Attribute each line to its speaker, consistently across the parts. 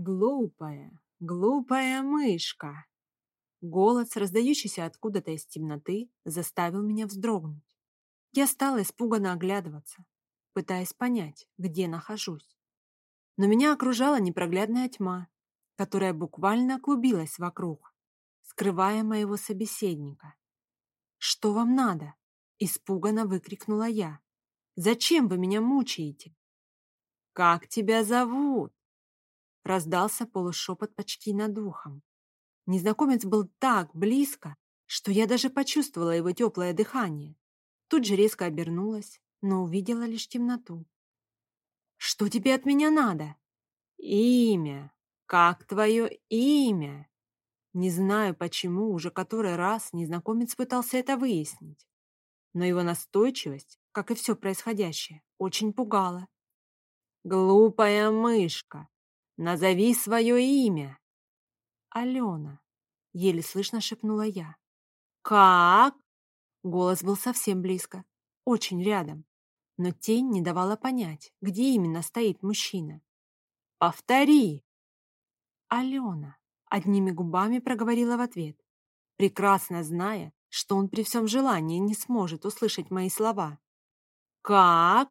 Speaker 1: Глупая, глупая мышка. Голос, раздающийся откуда-то из темноты, заставил меня вздрогнуть. Я стала испуганно оглядываться, пытаясь понять, где нахожусь. Но меня окружала непроглядная тьма, которая буквально клубилась вокруг, скрывая моего собеседника. «Что вам надо?» – испуганно выкрикнула я. «Зачем вы меня мучаете?» «Как тебя зовут?» – раздался полушепот почти над ухом. Незнакомец был так близко, что я даже почувствовала его теплое дыхание. Тут же резко обернулась, но увидела лишь темноту. «Что тебе от меня надо?» «Имя. Как твое имя?» Не знаю, почему уже который раз незнакомец пытался это выяснить. Но его настойчивость, как и все происходящее, очень пугала. «Глупая мышка, назови свое имя!» «Алена», — еле слышно шепнула я. «Как?» Голос был совсем близко, очень рядом, но тень не давала понять, где именно стоит мужчина. «Повтори!» «Алена», — одними губами проговорила в ответ, прекрасно зная, что он при всем желании не сможет услышать мои слова. «Как?»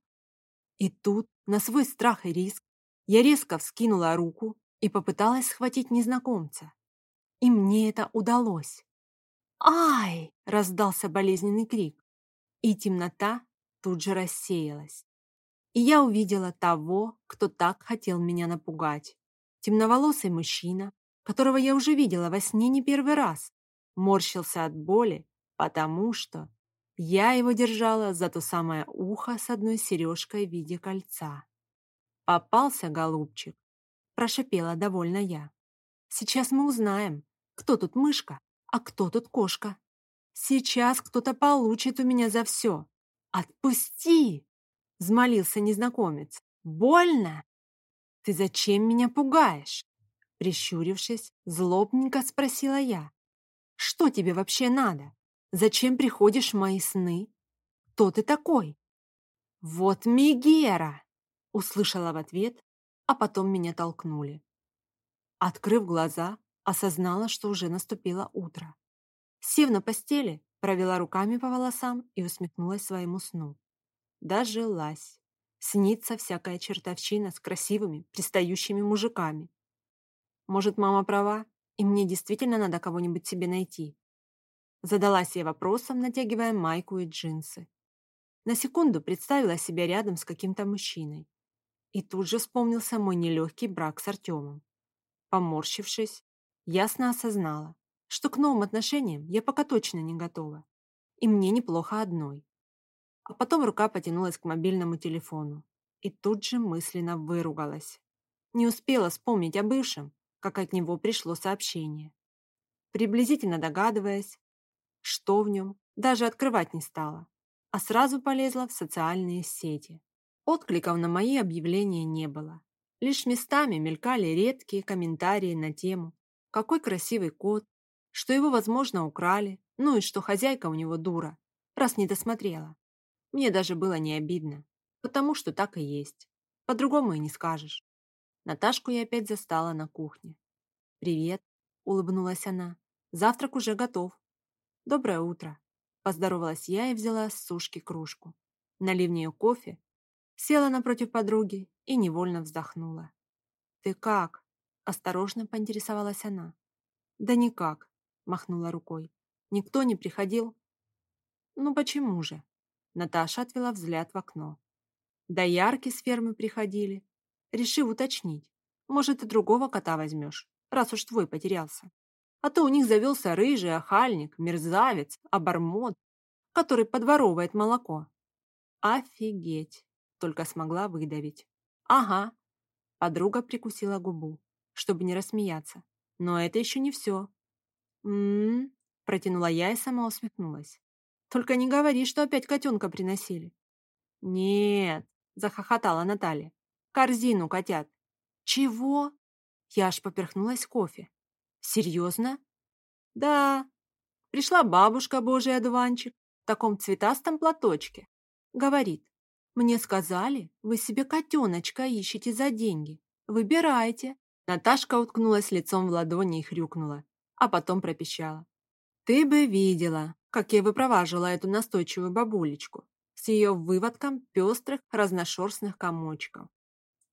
Speaker 1: И тут, на свой страх и риск, я резко вскинула руку и попыталась схватить незнакомца. И мне это удалось. «Ай!» — раздался болезненный крик, и темнота тут же рассеялась. И я увидела того, кто так хотел меня напугать. Темноволосый мужчина, которого я уже видела во сне не первый раз, морщился от боли, потому что я его держала за то самое ухо с одной сережкой в виде кольца. «Попался, голубчик», – прошипела довольно я. «Сейчас мы узнаем, кто тут мышка, а кто тут кошка. Сейчас кто-то получит у меня за все. Отпусти!» – взмолился незнакомец. «Больно?» «Ты зачем меня пугаешь?» Прищурившись, злобненько спросила я. «Что тебе вообще надо? Зачем приходишь в мои сны? Кто ты такой?» «Вот Мегера!» Услышала в ответ, а потом меня толкнули. Открыв глаза, осознала, что уже наступило утро. Сев на постели, провела руками по волосам и усмехнулась своему сну. Дожилась. Снится всякая чертовщина с красивыми, пристающими мужиками. Может, мама права, и мне действительно надо кого-нибудь себе найти. Задалась я вопросом, натягивая майку и джинсы. На секунду представила себя рядом с каким-то мужчиной. И тут же вспомнился мой нелегкий брак с Артемом. Поморщившись, ясно осознала, что к новым отношениям я пока точно не готова. И мне неплохо одной. А потом рука потянулась к мобильному телефону. И тут же мысленно выругалась. Не успела вспомнить о бывшем, как от него пришло сообщение. Приблизительно догадываясь, что в нем, даже открывать не стала, а сразу полезла в социальные сети. Откликов на мои объявления не было. Лишь местами мелькали редкие комментарии на тему «Какой красивый кот», что его, возможно, украли, ну и что хозяйка у него дура, раз не досмотрела. Мне даже было не обидно, потому что так и есть. По-другому и не скажешь. Наташку я опять застала на кухне. «Привет», — улыбнулась она. «Завтрак уже готов». «Доброе утро», — поздоровалась я и взяла с сушки кружку. Налив в нее кофе Села напротив подруги и невольно вздохнула. «Ты как?» – осторожно поинтересовалась она. «Да никак», – махнула рукой. «Никто не приходил?» «Ну почему же?» Наташа отвела взгляд в окно. Да ярки с фермы приходили. Решив уточнить. Может, и другого кота возьмешь, раз уж твой потерялся. А то у них завелся рыжий охальник, мерзавец, обормот, который подворовывает молоко. Офигеть! Только смогла выдавить. «Ага». Подруга прикусила губу, чтобы не рассмеяться. «Но это еще не все». «М-м-м», протянула я и сама усмехнулась. «Только не говори, что опять котенка приносили». «Нет», — захохотала Наталья. «Корзину котят». «Чего?» Я аж поперхнулась кофе. «Серьезно?» «Да». Пришла бабушка Божий одуванчик в таком цветастом платочке. Говорит, мне сказали, вы себе котеночка ищете за деньги. Выбирайте, Наташка уткнулась лицом в ладони и хрюкнула, а потом пропищала. «Ты бы видела, как я выпроваживала эту настойчивую бабулечку с ее выводком пестрых разношерстных комочков.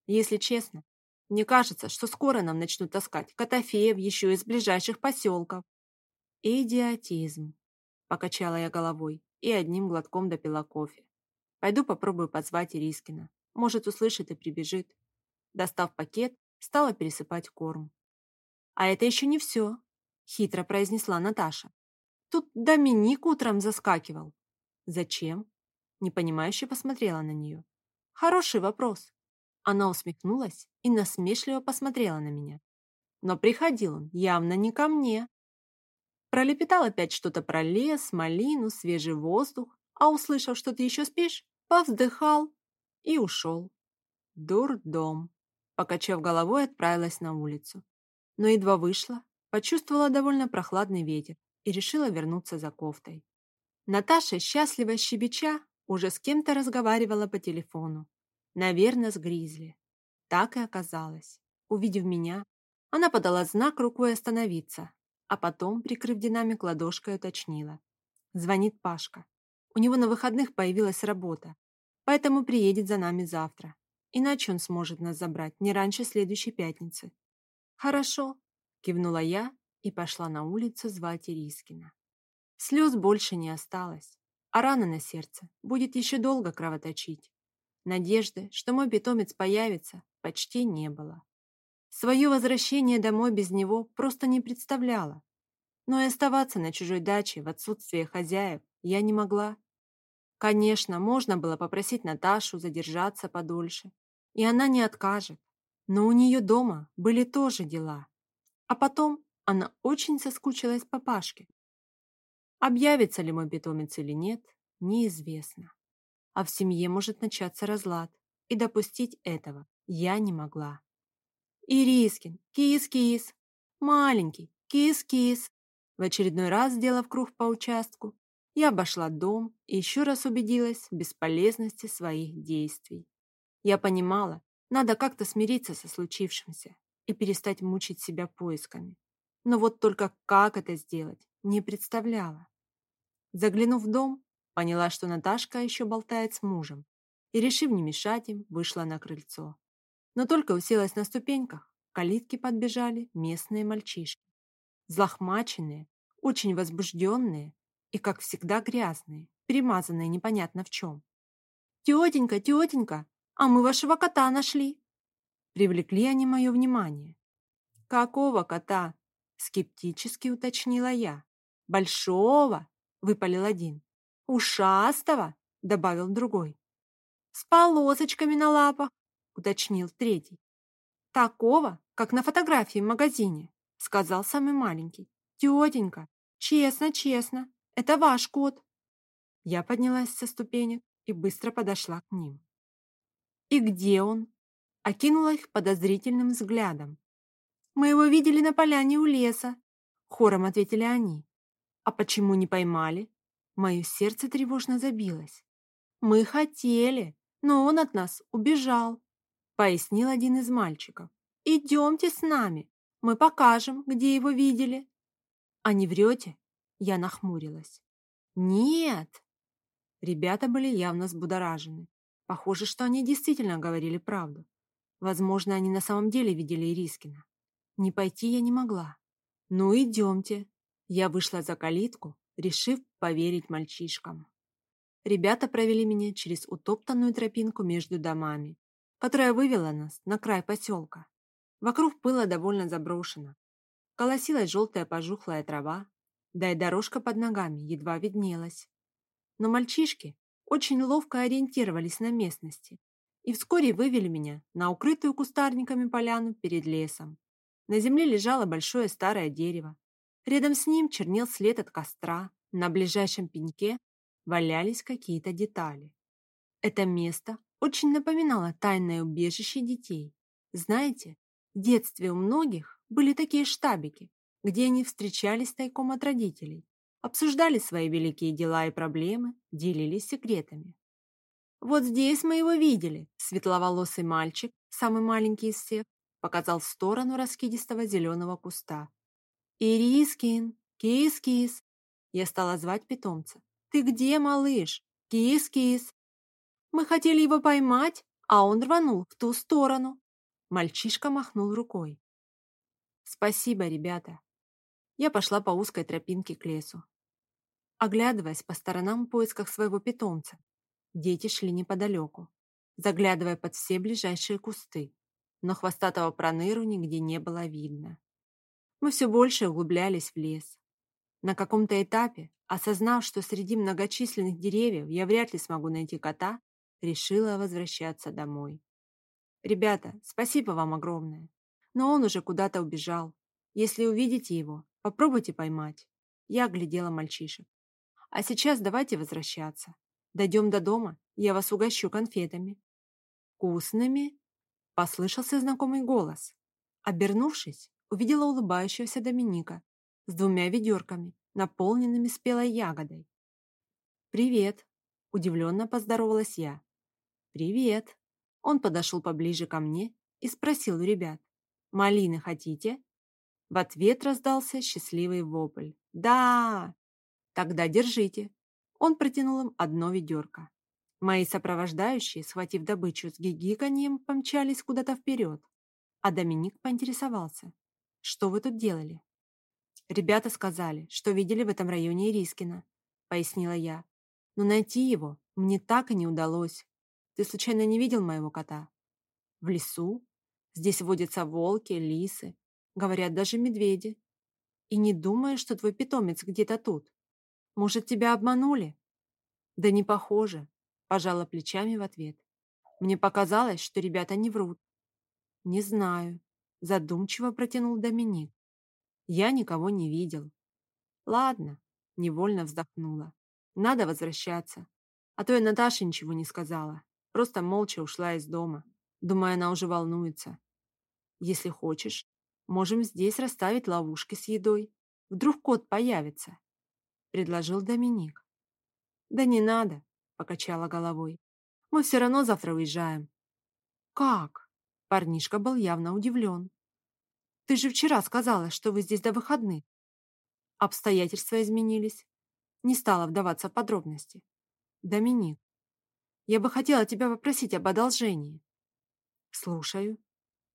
Speaker 1: Если честно, мне кажется, что скоро нам начнут таскать котофеев еще из ближайших поселков. Идиотизм. Покачала я головой и одним глотком допила кофе. Пойду попробую позвать Ирискина. Может, услышит и прибежит. Достав пакет, стала пересыпать корм. А это еще не все, хитро произнесла Наташа. Тут Доминик утром заскакивал. Зачем? Непонимающе посмотрела на нее. Хороший вопрос. Она усмехнулась и насмешливо посмотрела на меня. Но приходил он явно не ко мне. Пролепетал опять что-то про лес, малину, свежий воздух, а услышав, что ты еще спишь, повздыхал и ушел. Дурдом. Покачав головой, отправилась на улицу. Но едва вышла, почувствовала довольно прохладный ветер и решила вернуться за кофтой. Наташа, счастливо щебеча, уже с кем-то разговаривала по телефону. Наверное, с Гризли. Так и оказалось. Увидев меня, она подала знак рукой остановиться, а потом, прикрыв динамик ладошкой, уточнила. Звонит Пашка. У него на выходных появилась работа, поэтому приедет за нами завтра. Иначе он сможет нас забрать не раньше следующей пятницы. Хорошо, кивнула я и пошла на улицу звать Ирискина. Слез больше не осталось, а рана на сердце будет еще долго кровоточить. Надежды, что мой питомец появится, почти не было. Свое возвращение домой без него просто не представляла. Но и оставаться на чужой даче в отсутствие хозяев я не могла. Конечно, можно было попросить Наташу задержаться подольше, и она не откажет. Но у нее дома были тоже дела. А потом она очень соскучилась по Пашке. Объявится ли мой питомец или нет, неизвестно. А в семье может начаться разлад, и допустить этого я не могла. Ирискин, кис-кис, маленький, кис-кис. В очередной раз, сделав круг по участку, я обошла дом и еще раз убедилась в бесполезности своих действий. Я понимала, надо как-то смириться со случившимся и перестать мучить себя поисками. Но вот только как это сделать, не представляла. Заглянув в дом, поняла, что Наташка еще болтает с мужем, и, решив не мешать им, вышла на крыльцо. Но только уселась на ступеньках, к калитке подбежали местные мальчишки. Злохмаченные, очень возбужденные и, как всегда, грязные, перемазанные непонятно в чем. «Тетенька, тетенька, а мы вашего кота нашли!» Привлекли они мое внимание. «Какого кота?» Скептически уточнила я. «Большого?» — выпалил один. «Ушастого?» — добавил другой. «С полосочками на лапах», — уточнил третий. «Такого, как на фотографии в магазине», — сказал самый маленький. «Тетенька, честно, честно, это ваш кот». Я поднялась со ступенек и быстро подошла к ним. «И где он?» — окинула их подозрительным взглядом. «Мы его видели на поляне у леса», — хором ответили они. «А почему не поймали?» Мое сердце тревожно забилось. «Мы хотели, но он от нас убежал», — пояснил один из мальчиков. «Идемте с нами, мы покажем, где его видели». «А не врете?» Я нахмурилась. «Нет!» Ребята были явно взбудоражены. Похоже, что они действительно говорили правду. Возможно, они на самом деле видели Ирискина. Не пойти я не могла. Ну, идемте. Я вышла за калитку, решив поверить мальчишкам. Ребята провели меня через утоптанную тропинку между домами, которая вывела нас на край поселка. Вокруг было довольно заброшено. Колосилась желтая пожухлая трава, да и дорожка под ногами едва виднелась. Но мальчишки очень ловко ориентировались на местности и вскоре вывели меня на укрытую кустарниками поляну перед лесом. На земле лежало большое старое дерево. Рядом с ним чернел след от костра. На ближайшем пеньке валялись какие-то детали. Это место очень напоминало тайное убежище детей. Знаете, в детстве у многих были такие штабики, где они встречались тайком от родителей, обсуждали свои великие дела и проблемы, делились секретами. Вот здесь мы его видели, светловолосый мальчик, самый маленький из всех, показал в сторону раскидистого зеленого куста. «Ирискин! Кис-кис!» Я стала звать питомца. «Ты где, малыш? Кис-кис!» «Мы хотели его поймать, а он рванул в ту сторону!» Мальчишка махнул рукой. «Спасибо, ребята!» Я пошла по узкой тропинке к лесу. Оглядываясь по сторонам в поисках своего питомца, дети шли неподалеку, заглядывая под все ближайшие кусты, но хвостатого проныру нигде не было видно. Мы все больше углублялись в лес. На каком-то этапе, осознав, что среди многочисленных деревьев я вряд ли смогу найти кота, решила возвращаться домой. «Ребята, спасибо вам огромное, но он уже куда-то убежал. Если увидите его, попробуйте поймать». Я глядела мальчишек. «А сейчас давайте возвращаться. Дойдем до дома, я вас угощу конфетами». «Вкусными?» – послышался знакомый голос. Обернувшись, увидела улыбающегося Доминика с двумя ведерками, наполненными спелой ягодой. «Привет!» – удивленно поздоровалась я. «Привет!» Он подошел поближе ко мне и спросил у ребят. «Малины хотите?» В ответ раздался счастливый вопль. «Да!» «Тогда держите!» Он протянул им одно ведерко. Мои сопровождающие, схватив добычу с гигиканьем, помчались куда-то вперед. А Доминик поинтересовался. «Что вы тут делали?» «Ребята сказали, что видели в этом районе Ирискина», — пояснила я. «Но найти его мне так и не удалось. Ты случайно не видел моего кота?» «В лесу? Здесь водятся волки, лисы, говорят, даже медведи. И не думаю, что твой питомец где-то тут. Может, тебя обманули?» «Да не похоже», — пожала плечами в ответ. «Мне показалось, что ребята не врут». «Не знаю», — задумчиво протянул Доминик. «Я никого не видел». «Ладно», — невольно вздохнула. «Надо возвращаться. А то я Наташе ничего не сказала. Просто молча ушла из дома. Думаю, она уже волнуется. Если хочешь, можем здесь расставить ловушки с едой. Вдруг кот появится», — предложил Доминик. «Да не надо», — покачала головой. «Мы все равно завтра уезжаем». «Как?» — парнишка был явно удивлен. «Ты же вчера сказала, что вы здесь до выходных». Обстоятельства изменились. Не стала вдаваться в подробности. «Доминик, я бы хотела тебя попросить об одолжении». «Слушаю.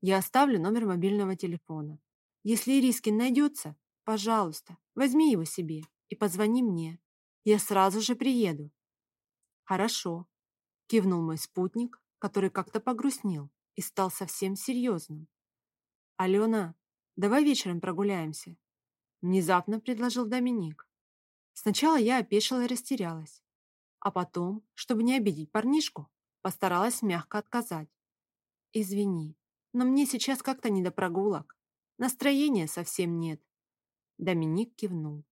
Speaker 1: Я оставлю номер мобильного телефона. Если Ирискин найдется, пожалуйста, возьми его себе и позвони мне. Я сразу же приеду». «Хорошо», — кивнул мой спутник, который как-то погрустнел и стал совсем серьезным. «Алена, давай вечером прогуляемся», — внезапно предложил Доминик. Сначала я опешила и растерялась, а потом, чтобы не обидеть парнишку, постаралась мягко отказать. «Извини, но мне сейчас как-то не до прогулок. Настроения совсем нет». Доминик кивнул.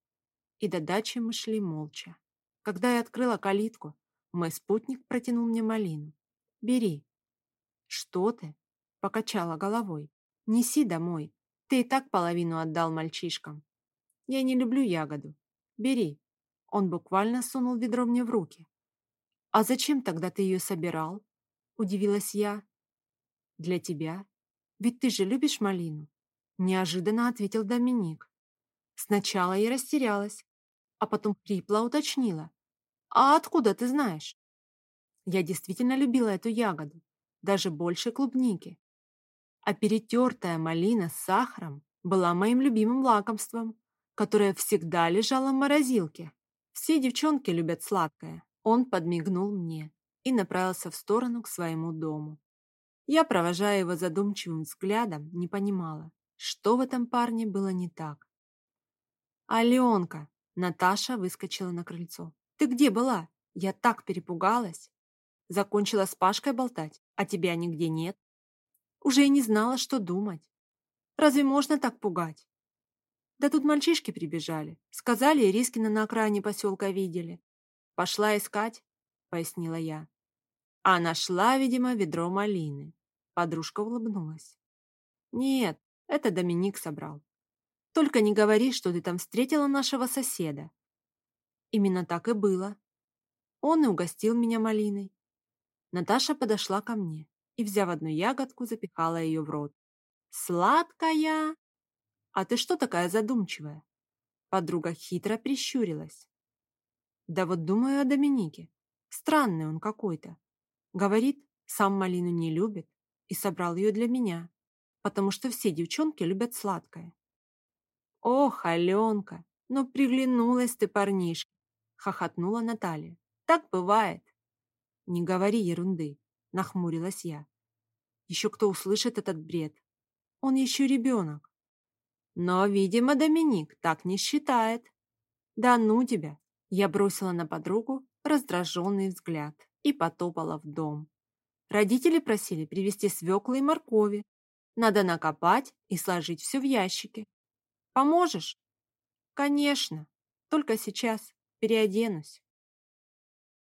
Speaker 1: И до дачи мы шли молча. Когда я открыла калитку, мой спутник протянул мне малину. «Бери». «Что ты?» — покачала головой. «Неси домой. Ты и так половину отдал мальчишкам. Я не люблю ягоду. Бери». Он буквально сунул ведро мне в руки. «А зачем тогда ты ее собирал?» — удивилась я. «Для тебя. Ведь ты же любишь малину?» Неожиданно ответил Доминик. Сначала я растерялась, а потом хрипло уточнила. «А откуда ты знаешь?» Я действительно любила эту ягоду, даже больше клубники. А перетертая малина с сахаром была моим любимым лакомством, которое всегда лежало в морозилке. Все девчонки любят сладкое. Он подмигнул мне и направился в сторону к своему дому. Я, провожая его задумчивым взглядом, не понимала, что в этом парне было не так. «Аленка!» Наташа выскочила на крыльцо. «Ты где была? Я так перепугалась!» Закончила с Пашкой болтать, а тебя нигде нет. Уже и не знала, что думать. Разве можно так пугать? Да тут мальчишки прибежали. Сказали, Рискина на окраине поселка видели. Пошла искать, пояснила я. А нашла, видимо, ведро малины. Подружка улыбнулась. Нет, это Доминик собрал. Только не говори, что ты там встретила нашего соседа. Именно так и было. Он и угостил меня малиной. Наташа подошла ко мне и, взяв одну ягодку, запихала ее в рот. Сладкая? А ты что такая задумчивая? Подруга хитро прищурилась. Да вот думаю о Доминике. Странный он какой-то. Говорит, сам малину не любит и собрал ее для меня, потому что все девчонки любят сладкое. Ох, Аленка, ну приглянулась ты парнишка, хохотнула Наталья. Так бывает. Не говори ерунды, нахмурилась я. Еще кто услышит этот бред? Он еще ребенок. Но, видимо, Доминик так не считает. Да ну тебя, я бросила на подругу раздраженный взгляд и потопала в дом. Родители просили привезти свеклы и моркови. Надо накопать и сложить все в ящики. Поможешь? Конечно, только сейчас переоденусь.